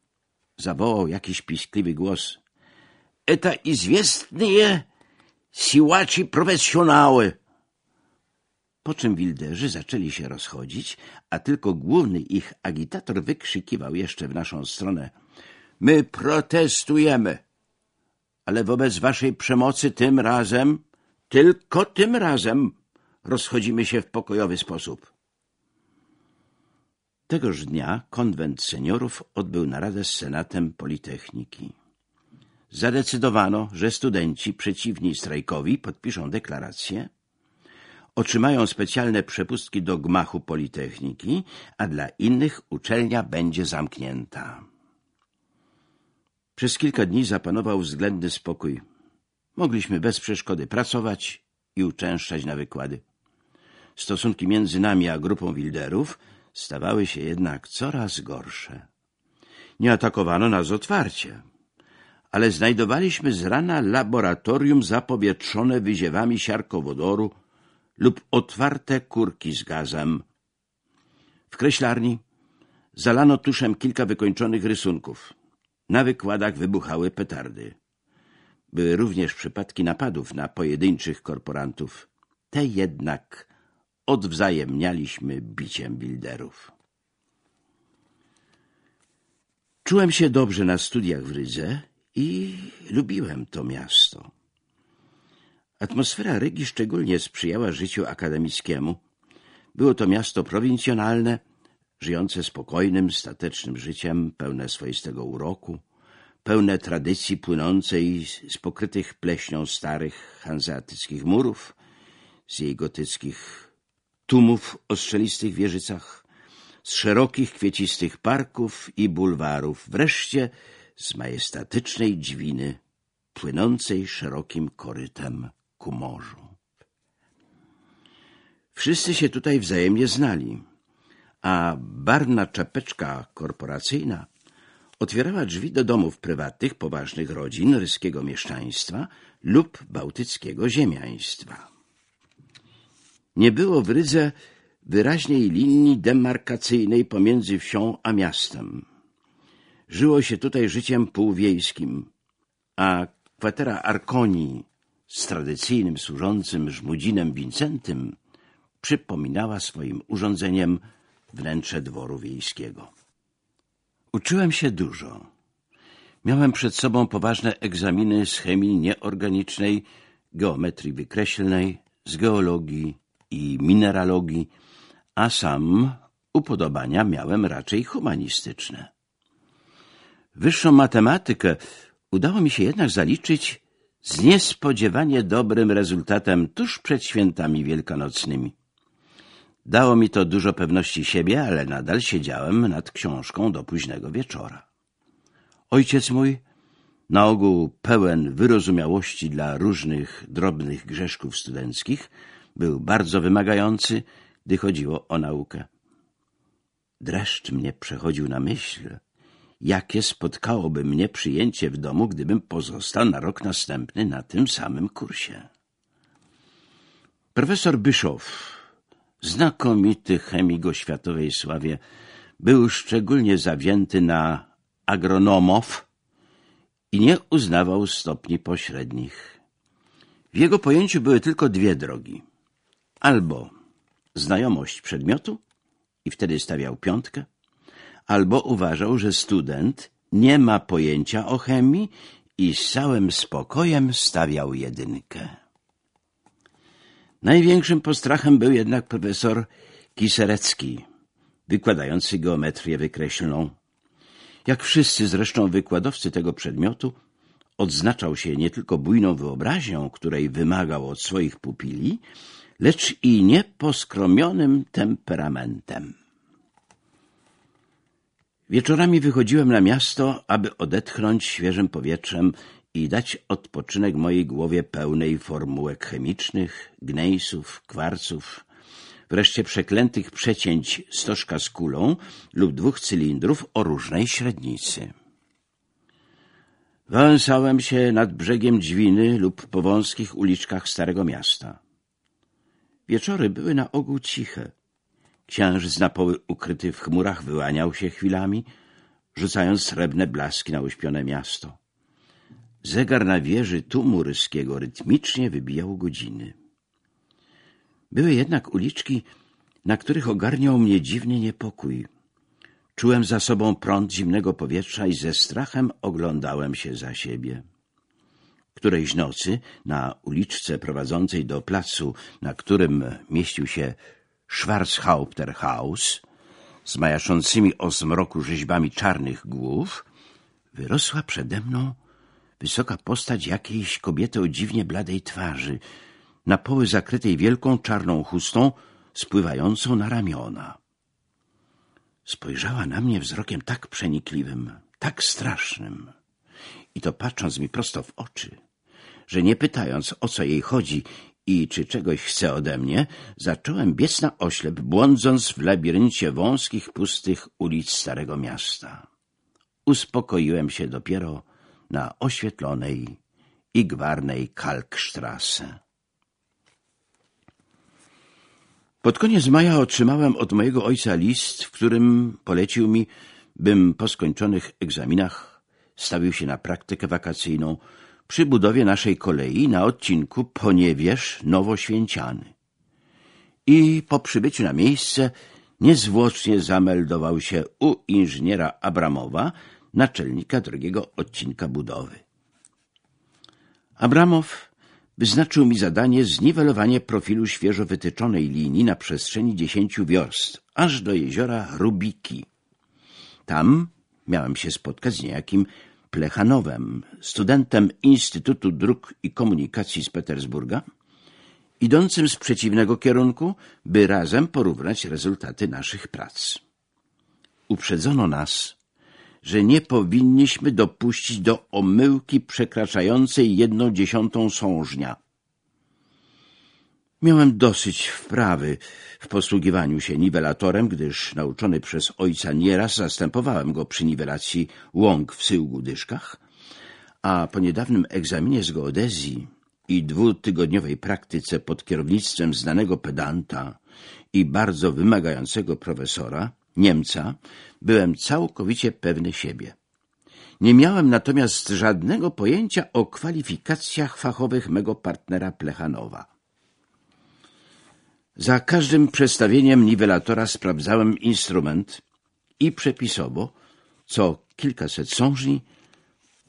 — zawołał jakiś piskliwy głos. — Eta izwiestnie siłaczy profesjonały. Po czym wilderzy zaczęli się rozchodzić, a tylko główny ich agitator wykrzykiwał jeszcze w naszą stronę — My protestujemy! Ale wobec waszej przemocy tym razem, tylko tym razem rozchodzimy się w pokojowy sposób. Tegoż dnia konwent seniorów odbył naradę z Senatem Politechniki. Zadecydowano, że studenci przeciwni strajkowi podpiszą deklarację, otrzymają specjalne przepustki do gmachu Politechniki, a dla innych uczelnia będzie zamknięta. Przez kilka dni zapanował względny spokój. Mogliśmy bez przeszkody pracować i uczęszczać na wykłady. Stosunki między nami a grupą wilderów stawały się jednak coraz gorsze. Nie atakowano nas otwarcie, ale znajdowaliśmy z rana laboratorium zapowietrzone wyziewami siarkowodoru lub otwarte kurki z gazem. W kreślarni zalano tuszem kilka wykończonych rysunków. Na wykładach wybuchały petardy. Były również przypadki napadów na pojedynczych korporantów. Te jednak odwzajemnialiśmy biciem bilderów. Czułem się dobrze na studiach w Rydze i lubiłem to miasto. Atmosfera Rygi szczególnie sprzyjała życiu akademickiemu. Było to miasto prowincjonalne, żyjące spokojnym, statecznym życiem, pełne swoistego uroku, pełne tradycji płynącej z pokrytych pleśnią starych hanzeatyckich murów, z jej gotyckich tumów o strzelistych wieżycach, z szerokich kwiecistych parków i bulwarów, wreszcie z majestatycznej dźwiny płynącej szerokim korytem ku morzu. Wszyscy się tutaj wzajemnie znali, a barna czapeczka korporacyjna otwierała drzwi do domów prywatnych poważnych rodzin ryskiego mieszczaństwa lub bałtyckiego ziemiaństwa. Nie było w Rydze wyraźnej linii demarkacyjnej pomiędzy wsią a miastem. Żyło się tutaj życiem półwiejskim, a kwatera Arkonii z tradycyjnym służącym żmudzinem Wincentym przypominała swoim urządzeniem wnętrze dworu wiejskiego. Uczyłem się dużo. Miałem przed sobą poważne egzaminy z chemii nieorganicznej, geometrii wykreślnej, z geologii i mineralogii, a sam upodobania miałem raczej humanistyczne. Wyższą matematykę udało mi się jednak zaliczyć z niespodziewanie dobrym rezultatem tuż przed świętami wielkanocnymi. Dało mi to dużo pewności siebie, ale nadal siedziałem nad książką do późnego wieczora. Ojciec mój, na ogół pełen wyrozumiałości dla różnych drobnych grzeszków studenckich, był bardzo wymagający, gdy chodziło o naukę. Dreszcz mnie przechodził na myśl, jakie spotkałoby mnie przyjęcie w domu, gdybym pozostał na rok następny na tym samym kursie. Profesor Byszow, znakomity chemik o światowej sławie, był szczególnie zawzięty na agronomów i nie uznawał stopni pośrednich. W jego pojęciu były tylko dwie drogi. Albo znajomość przedmiotu i wtedy stawiał piątkę, albo uważał, że student nie ma pojęcia o chemii i z całym spokojem stawiał jedynkę. Największym postrachem był jednak profesor Kiserecki, wykładający geometrię wykreślną. Jak wszyscy zresztą wykładowcy tego przedmiotu, odznaczał się nie tylko bujną wyobraźnią, której wymagał od swoich pupili, lecz i nieposkromionym temperamentem. Wieczorami wychodziłem na miasto, aby odetchnąć świeżym powietrzem i dać odpoczynek mojej głowie pełnej formułek chemicznych, gnejsów, kwarców, wreszcie przeklętych przecięć stożka z kulą lub dwóch cylindrów o różnej średnicy. Wałęsałem się nad brzegiem dźwiny lub po wąskich uliczkach Starego Miasta. Wieczory były na ogół ciche. Księżyc na poły ukryty w chmurach wyłaniał się chwilami, rzucając srebrne blaski na uśpione miasto. Zegar na wieży ryskiego rytmicznie wybijał godziny. Były jednak uliczki, na których ogarniał mnie dziwny niepokój. Czułem za sobą prąd zimnego powietrza i ze strachem oglądałem się za siebie. Którejś nocy na uliczce prowadzącej do placu, na którym mieścił się Schwarzhaupterhaus, z majaszącymi o zmroku rzeźbami czarnych głów, wyrosła przede mną wysoka postać jakiejś kobiety o dziwnie bladej twarzy, na poły zakrytej wielką czarną chustą, spływającą na ramiona. Spojrzała na mnie wzrokiem tak przenikliwym, tak strasznym, i to patrząc mi prosto w oczy, że nie pytając o co jej chodzi i czy czegoś chce ode mnie, zacząłem biec na oślep, błądząc w labiryncie wąskich, pustych ulic Starego Miasta. Uspokoiłem się dopiero na oświetlonej i gwarnej Kalkstrasse. Pod koniec maja otrzymałem od mojego ojca list, w którym polecił mi, bym po skończonych egzaminach stawił się na praktykę wakacyjną przy budowie naszej kolei na odcinku Poniewierz-Nowoświęciany. I po przybyciu na miejsce niezwłocznie zameldował się u inżyniera Abramowa, naczelnika drugiego odcinka budowy. Abramow wyznaczył mi zadanie zniwelowanie profilu świeżo wytyczonej linii na przestrzeni dziesięciu wiorst, aż do jeziora Rubiki. Tam miałem się spotkać z niejakim Plechanowem, studentem Instytutu Dróg i Komunikacji z Petersburga, idącym z przeciwnego kierunku, by razem porównać rezultaty naszych prac. Uprzedzono nas, że nie powinniśmy dopuścić do omyłki przekraczającej jedną dziesiątą sążnia. Miałem dosyć wprawy w posługiwaniu się niwelatorem, gdyż nauczony przez ojca nieraz zastępowałem go przy niwelacji łąk w syłgu-dyszkach, a po niedawnym egzaminie z geodezji i dwutygodniowej praktyce pod kierownictwem znanego pedanta i bardzo wymagającego profesora, Niemca, byłem całkowicie pewny siebie. Nie miałem natomiast żadnego pojęcia o kwalifikacjach fachowych mego partnera Plechanowa. Za każdym przestawieniem niwelatora sprawdzałem instrument i przepisowo, co kilkaset sążni,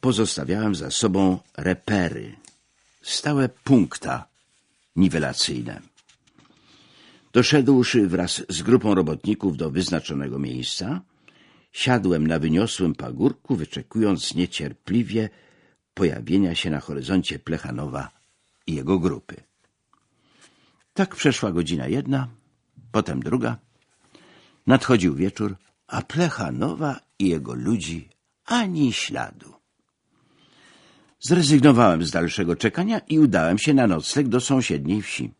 pozostawiałem za sobą repery, stałe punkta niwelacyjne. Doszedłszy wraz z grupą robotników do wyznaczonego miejsca, siadłem na wyniosłym pagórku, wyczekując niecierpliwie pojawienia się na horyzoncie Plechanowa i jego grupy. Tak przeszła godzina jedna, potem druga. Nadchodził wieczór, a Plechanowa i jego ludzi ani śladu. Zrezygnowałem z dalszego czekania i udałem się na nocleg do sąsiedniej wsi.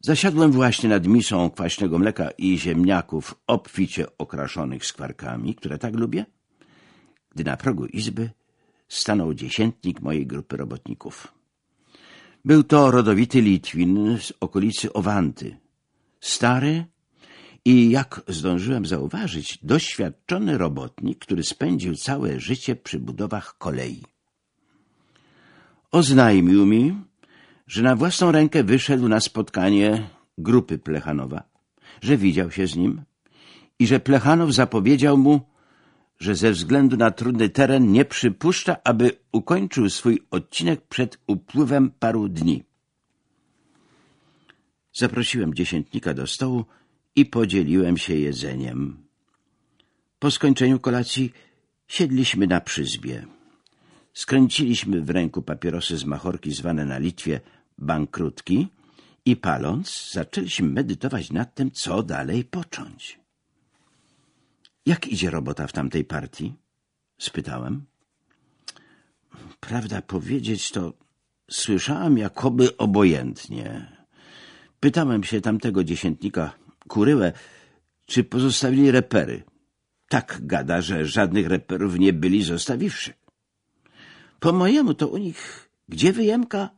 Zasiadłem właśnie nad misą kwaśnego mleka i ziemniaków obficie okraszonych skwarkami, które tak lubię, gdy na progu izby stanął dziesiętnik mojej grupy robotników. Był to rodowity Litwin z okolicy Owanty, stary i, jak zdążyłem zauważyć, doświadczony robotnik, który spędził całe życie przy budowach kolei. Oznajmił mi, że na własną rękę wyszedł na spotkanie grupy Plechanowa, że widział się z nim i że Plechanow zapowiedział mu, że ze względu na trudny teren nie przypuszcza, aby ukończył swój odcinek przed upływem paru dni. Zaprosiłem dziesiętnika do stołu i podzieliłem się jedzeniem. Po skończeniu kolacji siedliśmy na przyzbie. Skręciliśmy w ręku papierosy z machorki zwane na Litwie bankrutki i paląc zaczęliśmy medytować nad tym, co dalej począć. Jak idzie robota w tamtej partii? spytałem. Prawda powiedzieć, to słyszałem jakoby obojętnie. Pytałem się tamtego dziesiętnika, kuryłę, czy pozostawili repery. Tak gada, że żadnych reperów nie byli zostawiwszy. Po mojemu to u nich gdzie wyjemka,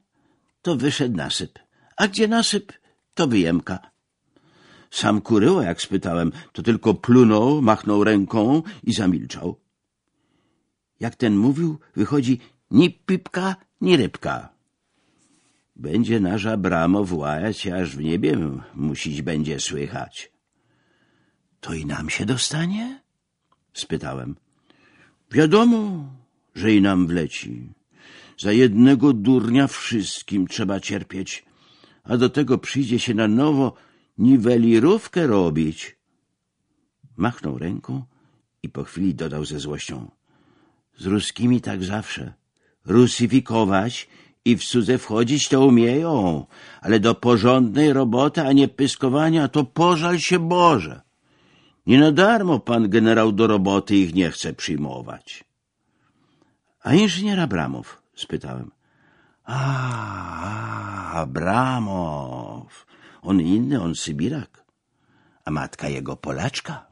to wyszedł nasyp, a gdzie nasyp, to wyjemka. Sam kuryła, jak spytałem, to tylko plunął, machnął ręką i zamilczał. Jak ten mówił, wychodzi ni pipka, ni rybka. Będzie nasz Abramow łajać, aż w niebie musić będzie słychać. To i nam się dostanie? spytałem. Wiadomo, że i nam wleci. Za jednego durnia wszystkim trzeba cierpieć, a do tego przyjdzie się na nowo niwelirówkę robić. Machnął ręką i po chwili dodał ze złością. Z ruskimi tak zawsze. Rusyfikować i w cudze wchodzić to umieją, ale do porządnej roboty, a nie pyskowania, to pożal się Boże. Nie na darmo pan generał do roboty ich nie chce przyjmować. A inżynier Abramow? spytałem. A, Abramow. On inny, on Sybirak. A matka jego Polaczka.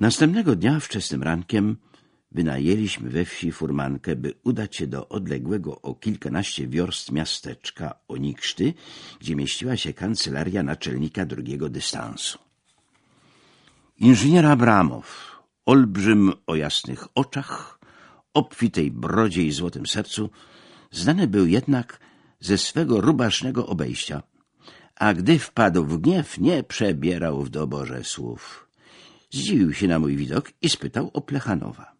Następnego dnia wczesnym rankiem wynajęliśmy we wsi furmankę, by udać się do odległego o kilkanaście wiorst miasteczka Onikszty, gdzie mieściła się kancelaria naczelnika drugiego dystansu. Inżynier Abramow, olbrzym o jasnych oczach, obfitej brodzie i złotym sercu, znany był jednak ze swego rubasznego obejścia, a gdy wpadł w gniew, nie przebierał w doborze słów. Zdziwił się na mój widok i spytał o Plechanowa.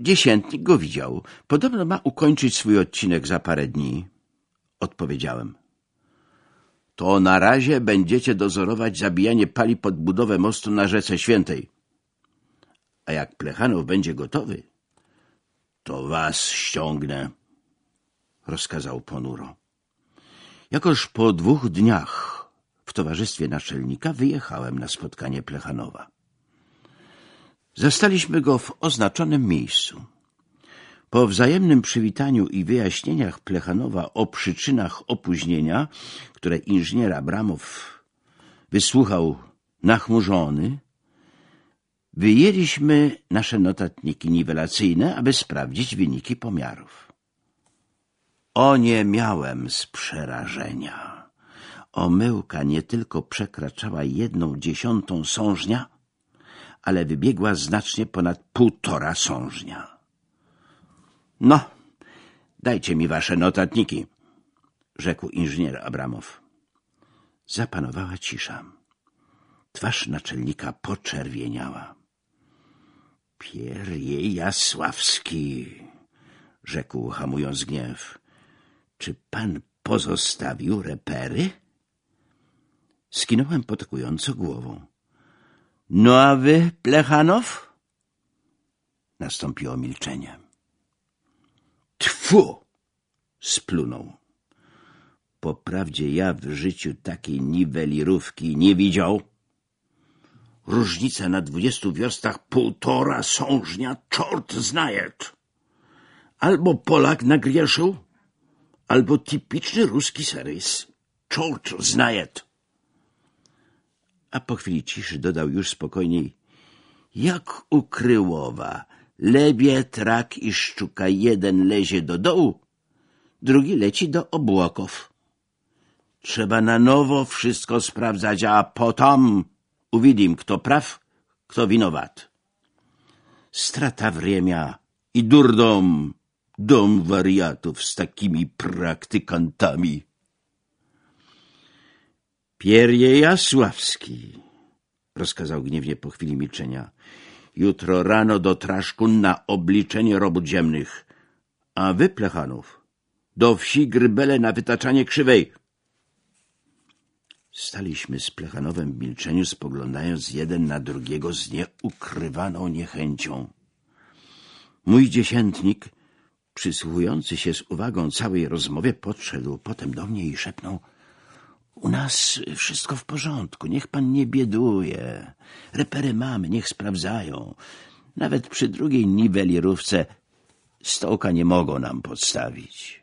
Dziesiętnik go widział. Podobno ma ukończyć swój odcinek za parę dni. Odpowiedziałem. To na razie będziecie dozorować zabijanie pali pod budowę mostu na rzece świętej. A jak Plechanow będzie gotowy, to was ściągnę, rozkazał ponuro. Jakoż po dwóch dniach w towarzystwie naczelnika wyjechałem na spotkanie Plechanowa. Zastaliśmy go w oznaczonym miejscu. Po wzajemnym przywitaniu i wyjaśnieniach Plechanowa o przyczynach opóźnienia, które inżynier Abramow wysłuchał nachmurzony, wyjęliśmy nasze notatniki niwelacyjne, aby sprawdzić wyniki pomiarów. O nie miałem z przerażenia. Omyłka nie tylko przekraczała jedną dziesiątą sążnia, ale wybiegła znacznie ponad półtora sążnia. No, dajcie mi wasze notatniki, rzekł inżynier Abramow. Zapanowała cisza. Twarz naczelnika poczerwieniała. Pierje Jasławski, rzekł hamując gniew. Czy pan pozostawił repery? Skinąłem potakująco głową. No a wy, Plechanow? Nastąpiło milczenie. Tfu! splunął. Po prawdzie ja w życiu takiej niwelirówki nie widział. Różnica na dwudziestu wiostach półtora sążnia, czort znajet. Albo Polak nagrieszył, albo typiczny ruski serwis. Czort znajet a po chwili ciszy dodał już spokojniej. Jak ukryłowa, lebie, trak i szczuka jeden lezie do dołu, drugi leci do obłoków. Trzeba na nowo wszystko sprawdzać, a potem uwidzim, kto praw, kto winowat. Strata wriemia i durdom, dom wariatów z takimi praktykantami. Pierje Jasławski, rozkazał gniewnie po chwili milczenia. Jutro rano do Traszku na obliczenie robót ziemnych. A wy, Plechanów, do wsi Grybele na wytaczanie krzywej. Staliśmy z Plechanowem w milczeniu, spoglądając jeden na drugiego z nieukrywaną niechęcią. Mój dziesiętnik, przysłuchujący się z uwagą całej rozmowie, podszedł potem do mnie i szepnął — u nas wszystko w porządku, niech pan nie bieduje. Repery mamy, niech sprawdzają. Nawet przy drugiej niwelirówce stołka nie mogą nam podstawić.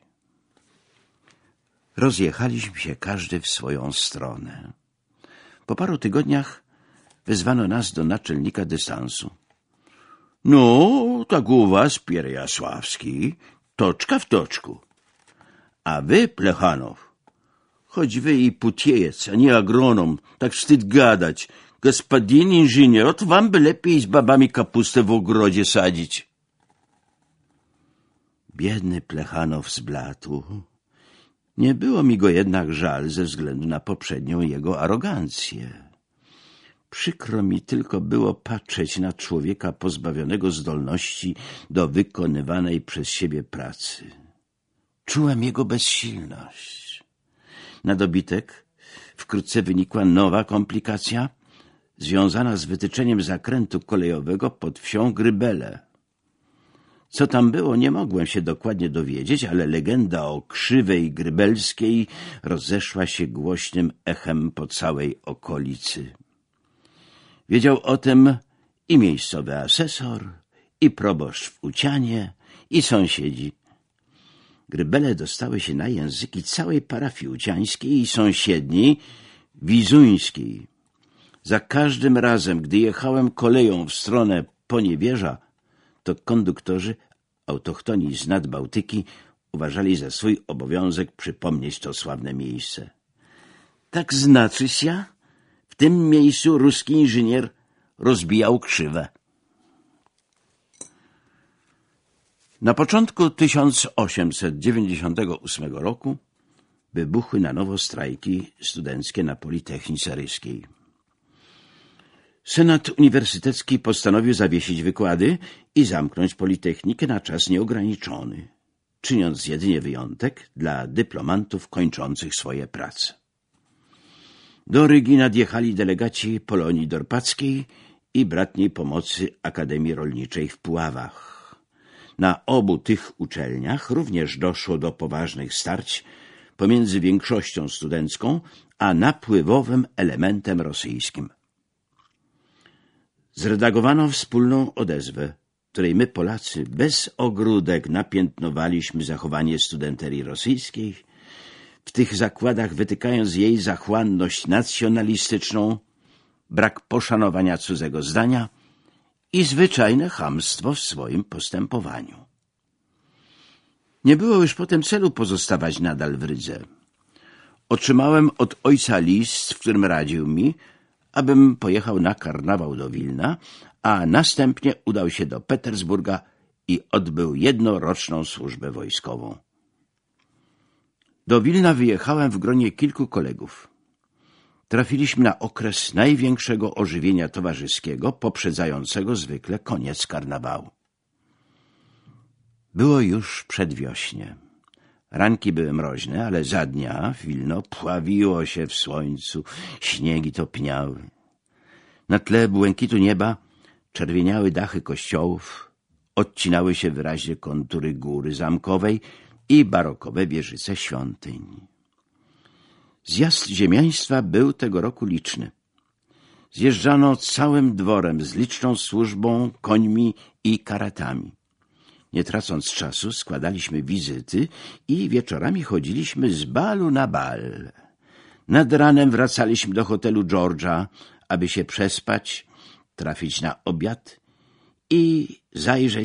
Rozjechaliśmy się każdy w swoją stronę. Po paru tygodniach wezwano nas do naczelnika dystansu. — No, tak u was, Pierre Jasławski, toczka w toczku. A wy, Plechanow, Choć wy i putiejec, a nie agronom, tak wstyd gadać. Gospodin inżynier, od wam by lepiej z babami kapustę w ogrodzie sadzić. Biedny Plechanow zbladł. Nie było mi go jednak żal ze względu na poprzednią jego arogancję. Przykro mi tylko było patrzeć na człowieka pozbawionego zdolności do wykonywanej przez siebie pracy. Czułem jego bezsilność. Na dobitek wkrótce wynikła nowa komplikacja związana z wytyczeniem zakrętu kolejowego pod wsią Grybele. Co tam było, nie mogłem się dokładnie dowiedzieć, ale legenda o krzywej grybelskiej rozeszła się głośnym echem po całej okolicy. Wiedział o tym i miejscowy asesor, i proboszcz w Ucianie, i sąsiedzi. Grybele dostały się na języki całej parafii uciańskiej i sąsiedniej, wizuńskiej. Za każdym razem, gdy jechałem koleją w stronę Poniewierza, to konduktorzy, autochtoni z Nadbałtyki, uważali za swój obowiązek przypomnieć to sławne miejsce. Tak znaczy się, tym miejscu ruski inżynier rozbijał krzywę. Na początku 1898 roku wybuchły na nowo strajki studenckie na Politechnice Ryskiej. Senat Uniwersytecki postanowił zawiesić wykłady i zamknąć Politechnikę na czas nieograniczony, czyniąc jedynie wyjątek dla dyplomantów kończących swoje prace. Do Rygi nadjechali delegaci Polonii Dorpackiej i bratniej pomocy Akademii Rolniczej w Puławach. Na obu tych uczelniach również doszło do poważnych starć pomiędzy większością studencką a napływowym elementem rosyjskim. Zredagowano wspólną odezwę, której my Polacy bez ogródek napiętnowaliśmy zachowanie studenterii rosyjskiej, w tych zakładach wytykając jej zachłanność nacjonalistyczną, brak poszanowania cudzego zdania i zwyczajne chamstwo w swoim postępowaniu. Nie było już potem celu pozostawać nadal w Rydze. Otrzymałem od ojca list, w którym radził mi, abym pojechał na karnawał do Wilna, a następnie udał się do Petersburga i odbył jednoroczną służbę wojskową. Do Wilna wyjechałem w gronie kilku kolegów. Trafiliśmy na okres największego ożywienia towarzyskiego, poprzedzającego zwykle koniec karnawału. Było już przedwiośnie. Ranki były mroźne, ale za dnia Wilno pławiło się w słońcu, śniegi topniały. Na tle błękitu nieba czerwieniały dachy kościołów, odcinały się wyraźnie kontury góry zamkowej i barokowe wieżyce świątyń. Zjazd ziemiaństwa był tego roku liczny. Zjeżdżano całym dworem z liczną służbą, końmi i karatami. Nie tracąc czasu, składaliśmy wizyty i wieczorami chodziliśmy z balu na bal. Nad ranem wracaliśmy do hotelu George'a, aby się przespać, trafić na obiad i zajrzeć